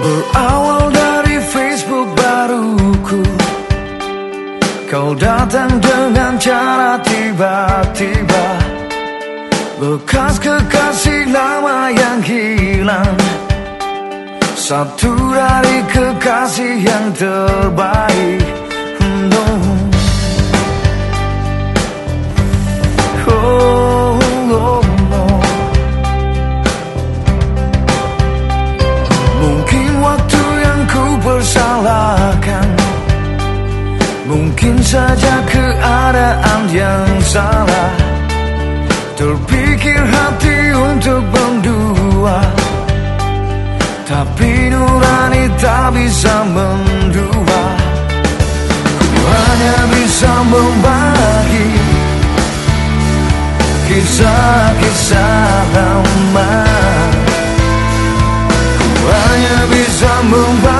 Berawal dari Facebook baruku. Kau datang dengan cara tiba-tiba. Bekas kekasih lama yang hilang. Satu dari kekasih yang terbaik. Oh, Mungkin saja keadaan yang salah. Terpikir hati untuk berdua. Tapi nurani tak bisa mendua. Ku hanya bisa membagi Kisah-kisah lama. Ku hanya bisa membagi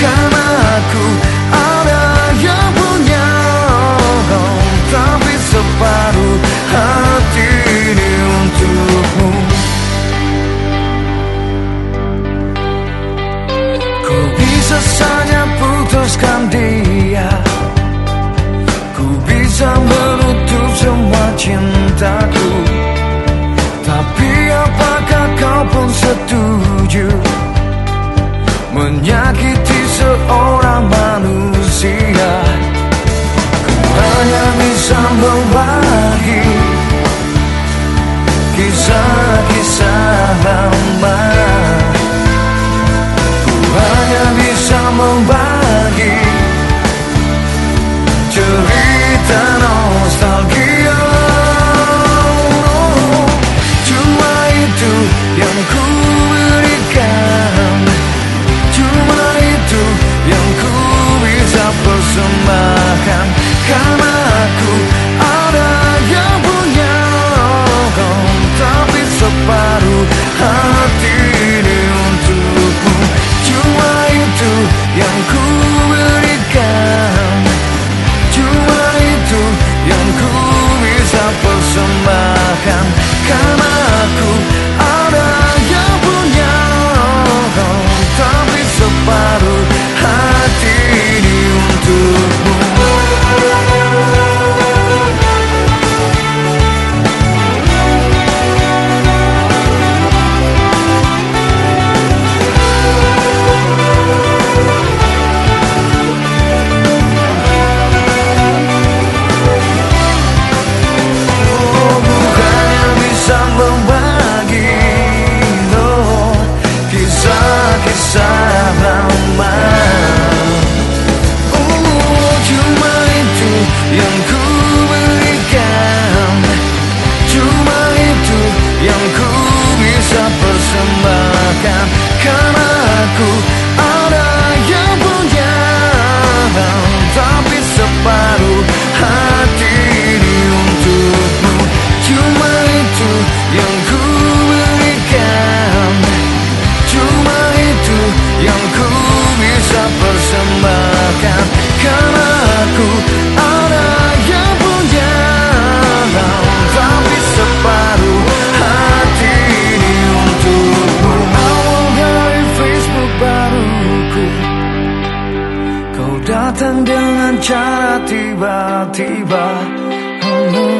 Karena aku ada yang punya. Tapi separuh hati ini untukmu. Ku bisa saja putuskan dia. Ku bisa menutup semua cintaku. Tapi apakah kau pun setuju bisa persembahkan. Karena aku ada yang punya, tapi separuh hati ini untukmu. Cuma itu yang ku berikan Cuma itu yang ku bisa persembahkan Karena aku datang dengan cara tiba-tiba. Oh,